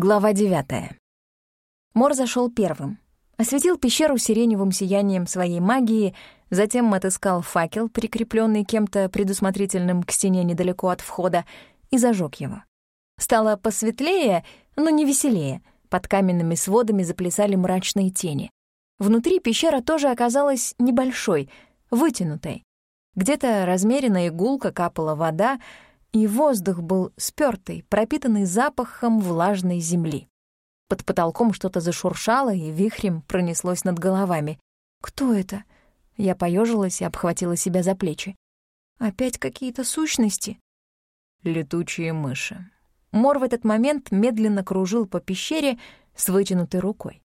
Глава девятая. Мор зашел первым. Осветил пещеру сиреневым сиянием своей магии, затем отыскал факел, прикрепленный кем-то предусмотрительным к стене недалеко от входа, и зажег его. Стало посветлее, но не веселее. Под каменными сводами заплясали мрачные тени. Внутри пещера тоже оказалась небольшой, вытянутой. Где-то размеренно и капала вода, и воздух был спёртый, пропитанный запахом влажной земли. Под потолком что-то зашуршало и вихрем пронеслось над головами. «Кто это?» Я поежилась и обхватила себя за плечи. «Опять какие-то сущности?» «Летучие мыши». Мор в этот момент медленно кружил по пещере с вытянутой рукой.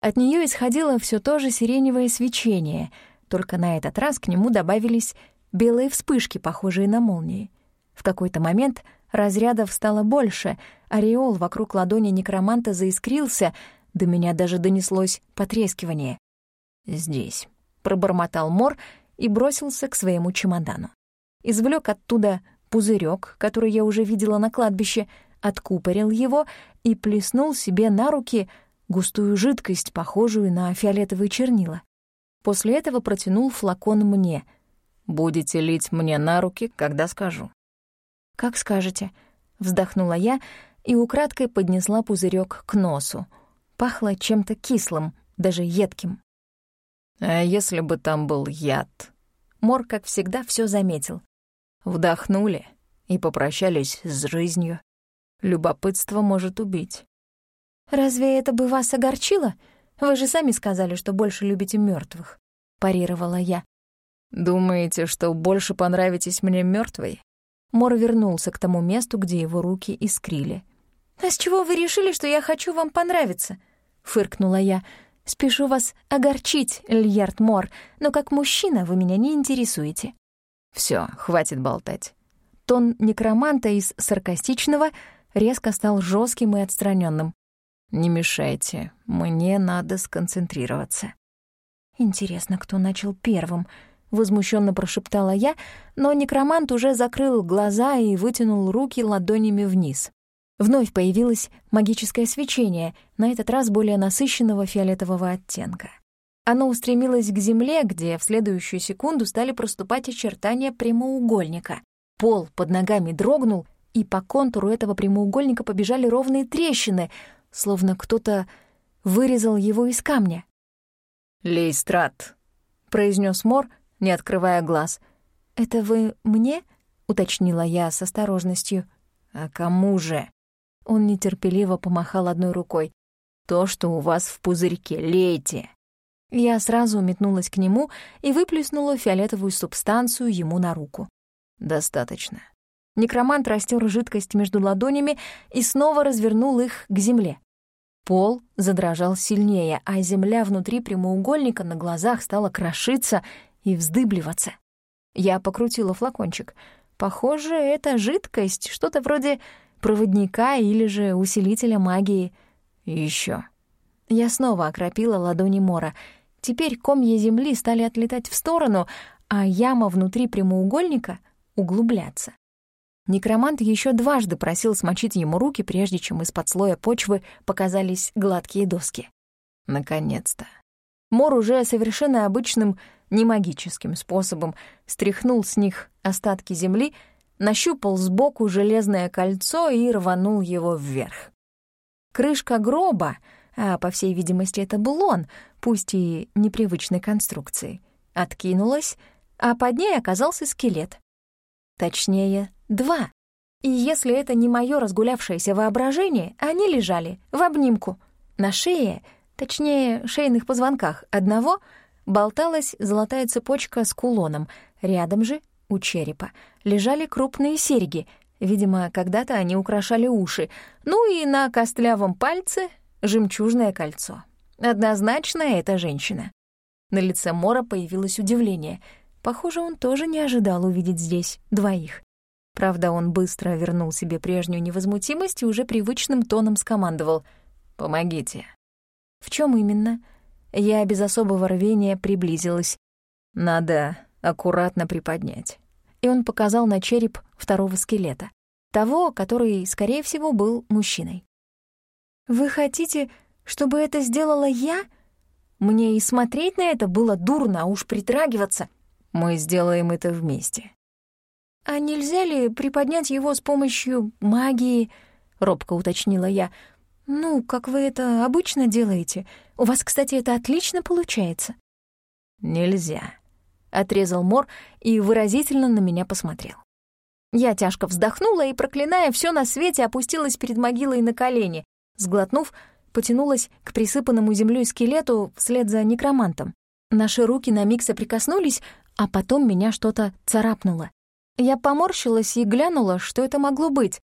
От нее исходило все то же сиреневое свечение, только на этот раз к нему добавились белые вспышки, похожие на молнии. В какой-то момент разрядов стало больше, ореол вокруг ладони некроманта заискрился, до меня даже донеслось потрескивание. «Здесь», — пробормотал Мор и бросился к своему чемодану. Извлек оттуда пузырек, который я уже видела на кладбище, откупорил его и плеснул себе на руки густую жидкость, похожую на фиолетовые чернила. После этого протянул флакон мне. «Будете лить мне на руки, когда скажу». «Как скажете», — вздохнула я и украдкой поднесла пузырек к носу. Пахло чем-то кислым, даже едким. «А если бы там был яд?» Мор, как всегда, все заметил. Вдохнули и попрощались с жизнью. Любопытство может убить. «Разве это бы вас огорчило? Вы же сами сказали, что больше любите мертвых, парировала я. «Думаете, что больше понравитесь мне мертвой? Мор вернулся к тому месту, где его руки искрили. «А с чего вы решили, что я хочу вам понравиться?» — фыркнула я. «Спешу вас огорчить, Льярд Мор, но как мужчина вы меня не интересуете». Все, хватит болтать». Тон некроманта из саркастичного резко стал жестким и отстраненным. «Не мешайте, мне надо сконцентрироваться». Интересно, кто начал первым —— возмущенно прошептала я, но некромант уже закрыл глаза и вытянул руки ладонями вниз. Вновь появилось магическое свечение, на этот раз более насыщенного фиолетового оттенка. Оно устремилось к земле, где в следующую секунду стали проступать очертания прямоугольника. Пол под ногами дрогнул, и по контуру этого прямоугольника побежали ровные трещины, словно кто-то вырезал его из камня. «Лейстрат», — произнес Мор, не открывая глаз. «Это вы мне?» — уточнила я с осторожностью. «А кому же?» Он нетерпеливо помахал одной рукой. «То, что у вас в пузырьке, лейте!» Я сразу метнулась к нему и выплеснула фиолетовую субстанцию ему на руку. «Достаточно». Некромант растер жидкость между ладонями и снова развернул их к земле. Пол задрожал сильнее, а земля внутри прямоугольника на глазах стала крошиться и вздыбливаться. Я покрутила флакончик. Похоже, это жидкость, что-то вроде проводника или же усилителя магии. Еще. Я снова окропила ладони Мора. Теперь комья земли стали отлетать в сторону, а яма внутри прямоугольника — углубляться. Некромант еще дважды просил смочить ему руки, прежде чем из-под слоя почвы показались гладкие доски. Наконец-то. Мор уже совершенно обычным не магическим способом, стряхнул с них остатки земли, нащупал сбоку железное кольцо и рванул его вверх. Крышка гроба, а, по всей видимости, это был он, пусть и непривычной конструкции, откинулась, а под ней оказался скелет. Точнее, два. И если это не мое разгулявшееся воображение, они лежали в обнимку. На шее, точнее, шейных позвонках одного — болталась золотая цепочка с кулоном. Рядом же, у черепа, лежали крупные серьги. Видимо, когда-то они украшали уши. Ну и на костлявом пальце жемчужное кольцо. Однозначно это женщина. На лице Мора появилось удивление. Похоже, он тоже не ожидал увидеть здесь двоих. Правда, он быстро вернул себе прежнюю невозмутимость и уже привычным тоном скомандовал «Помогите». «В чем именно?» Я без особого рвения приблизилась. «Надо аккуратно приподнять». И он показал на череп второго скелета. Того, который, скорее всего, был мужчиной. «Вы хотите, чтобы это сделала я? Мне и смотреть на это было дурно, а уж притрагиваться. Мы сделаем это вместе». «А нельзя ли приподнять его с помощью магии?» — робко уточнила я. «Ну, как вы это обычно делаете. У вас, кстати, это отлично получается». «Нельзя», — отрезал Мор и выразительно на меня посмотрел. Я тяжко вздохнула и, проклиная все на свете, опустилась перед могилой на колени. Сглотнув, потянулась к присыпанному землей скелету вслед за некромантом. Наши руки на миг соприкоснулись, а потом меня что-то царапнуло. Я поморщилась и глянула, что это могло быть.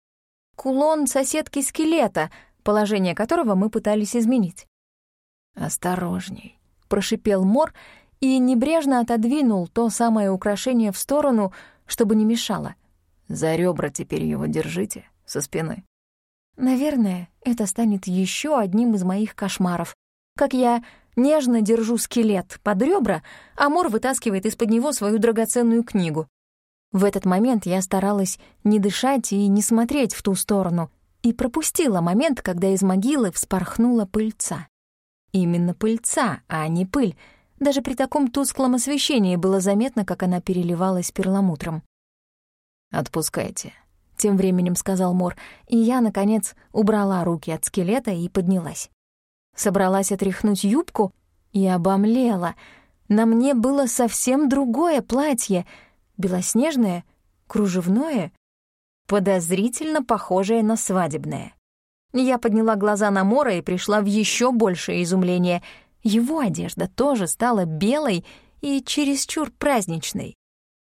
Кулон соседки скелета — положение которого мы пытались изменить. «Осторожней», — прошипел Мор и небрежно отодвинул то самое украшение в сторону, чтобы не мешало. «За ребра теперь его держите, со спины». Наверное, это станет еще одним из моих кошмаров. Как я нежно держу скелет под ребра, а Мор вытаскивает из-под него свою драгоценную книгу. В этот момент я старалась не дышать и не смотреть в ту сторону — и пропустила момент, когда из могилы вспорхнула пыльца. Именно пыльца, а не пыль. Даже при таком тусклом освещении было заметно, как она переливалась перламутром. «Отпускайте», — тем временем сказал Мор, и я, наконец, убрала руки от скелета и поднялась. Собралась отряхнуть юбку и обомлела. На мне было совсем другое платье, белоснежное, кружевное подозрительно похожее на свадебное. Я подняла глаза на Мора и пришла в еще большее изумление. Его одежда тоже стала белой и чересчур праздничной.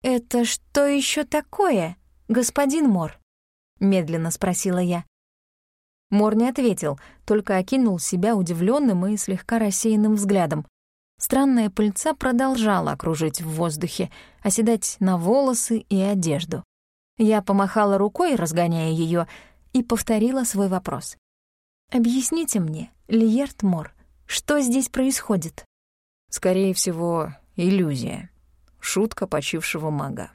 «Это что еще такое, господин Мор?» — медленно спросила я. Мор не ответил, только окинул себя удивленным и слегка рассеянным взглядом. Странная пыльца продолжала окружить в воздухе, оседать на волосы и одежду. Я помахала рукой, разгоняя ее, и повторила свой вопрос. «Объясните мне, Лиерт Мор, что здесь происходит?» «Скорее всего, иллюзия. Шутка почившего мага».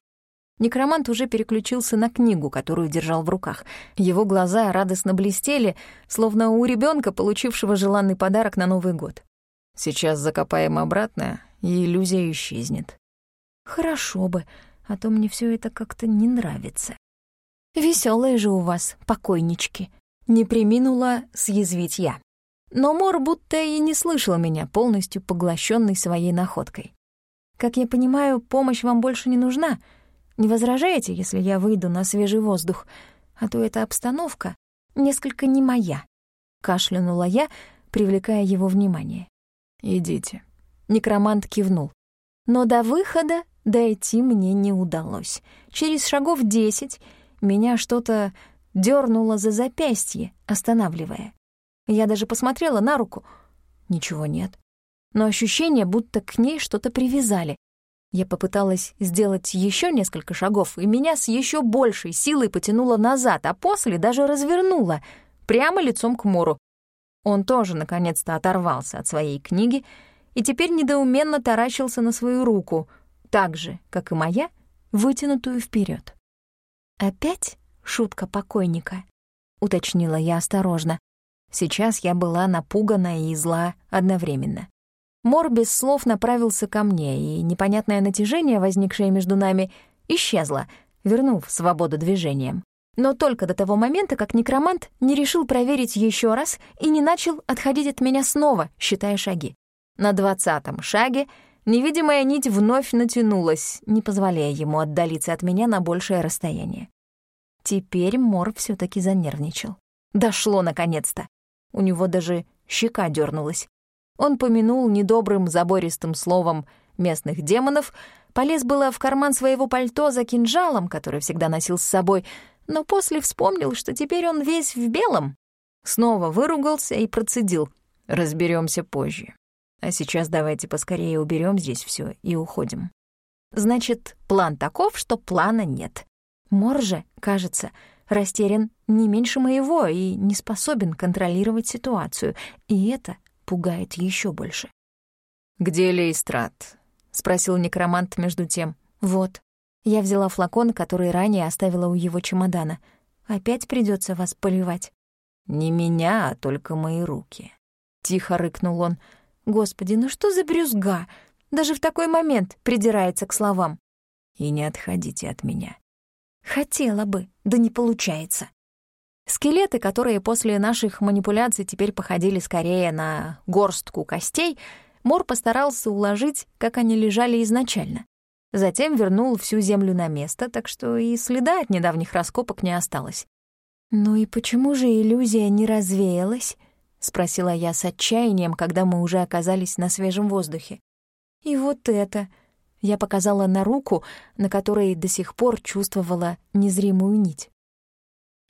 Некромант уже переключился на книгу, которую держал в руках. Его глаза радостно блестели, словно у ребенка, получившего желанный подарок на Новый год. «Сейчас закопаем обратно, и иллюзия исчезнет». «Хорошо бы», а то мне все это как-то не нравится. Веселые же у вас, покойнички. Не приминула съязвить я. Но Мор будто и не слышал меня, полностью поглощенный своей находкой. Как я понимаю, помощь вам больше не нужна. Не возражаете, если я выйду на свежий воздух? А то эта обстановка несколько не моя. Кашлянула я, привлекая его внимание. «Идите». Некромант кивнул. Но до выхода Дойти мне не удалось. Через шагов десять меня что-то дернуло за запястье, останавливая. Я даже посмотрела на руку. Ничего нет. Но ощущение, будто к ней что-то привязали. Я попыталась сделать еще несколько шагов, и меня с еще большей силой потянуло назад, а после даже развернуло, прямо лицом к Мору. Он тоже, наконец-то, оторвался от своей книги и теперь недоуменно таращился на свою руку — так же, как и моя, вытянутую вперед. «Опять шутка покойника?» — уточнила я осторожно. Сейчас я была напугана и зла одновременно. Мор без слов направился ко мне, и непонятное натяжение, возникшее между нами, исчезло, вернув свободу движением. Но только до того момента, как некромант не решил проверить еще раз и не начал отходить от меня снова, считая шаги. На двадцатом шаге Невидимая нить вновь натянулась, не позволяя ему отдалиться от меня на большее расстояние. Теперь Мор все таки занервничал. Дошло наконец-то. У него даже щека дернулась. Он помянул недобрым забористым словом местных демонов, полез было в карман своего пальто за кинжалом, который всегда носил с собой, но после вспомнил, что теперь он весь в белом. Снова выругался и процедил. Разберемся позже. А сейчас давайте поскорее уберем здесь все и уходим. Значит, план таков, что плана нет. Мор же, кажется, растерян не меньше моего и не способен контролировать ситуацию, и это пугает еще больше. «Где Лейстрат?» — спросил некромант между тем. «Вот». Я взяла флакон, который ранее оставила у его чемодана. Опять придется вас поливать. «Не меня, а только мои руки», — тихо рыкнул он. «Господи, ну что за брюзга? Даже в такой момент придирается к словам». «И не отходите от меня». «Хотела бы, да не получается». Скелеты, которые после наших манипуляций теперь походили скорее на горстку костей, Мор постарался уложить, как они лежали изначально. Затем вернул всю землю на место, так что и следа от недавних раскопок не осталось. «Ну и почему же иллюзия не развеялась?» — спросила я с отчаянием, когда мы уже оказались на свежем воздухе. «И вот это...» — я показала на руку, на которой до сих пор чувствовала незримую нить.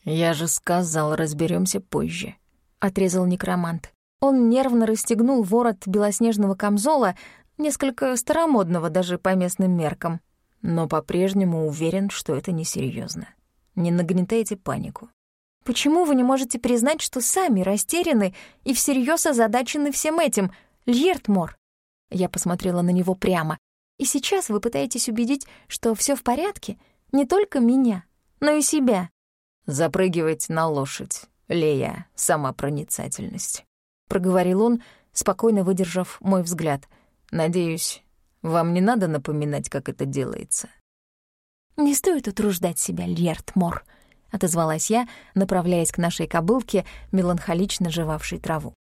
«Я же сказал, разберемся позже», — отрезал некромант. Он нервно расстегнул ворот белоснежного камзола, несколько старомодного даже по местным меркам, но по-прежнему уверен, что это несерьезно. Не нагнетайте панику. Почему вы не можете признать, что сами растеряны и всерьез озадачены всем этим, Льертмор? Я посмотрела на него прямо. И сейчас вы пытаетесь убедить, что все в порядке? Не только меня, но и себя. Запрыгивать на лошадь, Лея, сама проницательность. Проговорил он, спокойно выдержав мой взгляд — Надеюсь, вам не надо напоминать, как это делается. «Не стоит утруждать себя, Льерт Мор», — отозвалась я, направляясь к нашей кобылке, меланхолично жевавшей траву.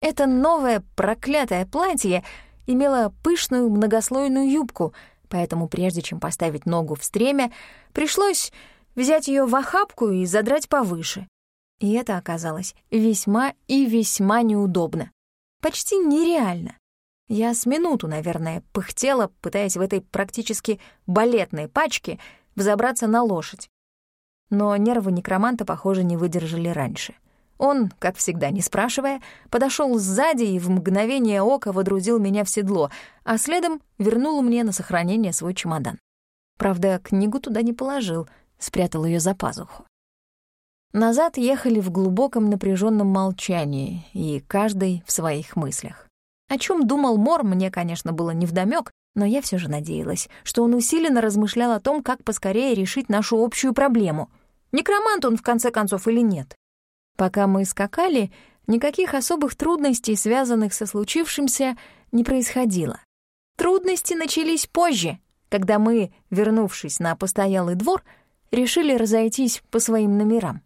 Это новое проклятое платье имело пышную многослойную юбку, поэтому прежде чем поставить ногу в стремя, пришлось взять ее в охапку и задрать повыше. И это оказалось весьма и весьма неудобно. Почти нереально. Я с минуту, наверное, пыхтела, пытаясь в этой практически балетной пачке взобраться на лошадь. Но нервы некроманта, похоже, не выдержали раньше. Он, как всегда, не спрашивая, подошел сзади и в мгновение ока водрузил меня в седло, а следом вернул мне на сохранение свой чемодан. Правда, книгу туда не положил, спрятал ее за пазуху. Назад ехали в глубоком напряженном молчании, и каждый в своих мыслях. О чем думал Мор, мне, конечно, было невдомёк, но я все же надеялась, что он усиленно размышлял о том, как поскорее решить нашу общую проблему. Некромант он, в конце концов, или нет. Пока мы скакали, никаких особых трудностей, связанных со случившимся, не происходило. Трудности начались позже, когда мы, вернувшись на постоялый двор, решили разойтись по своим номерам.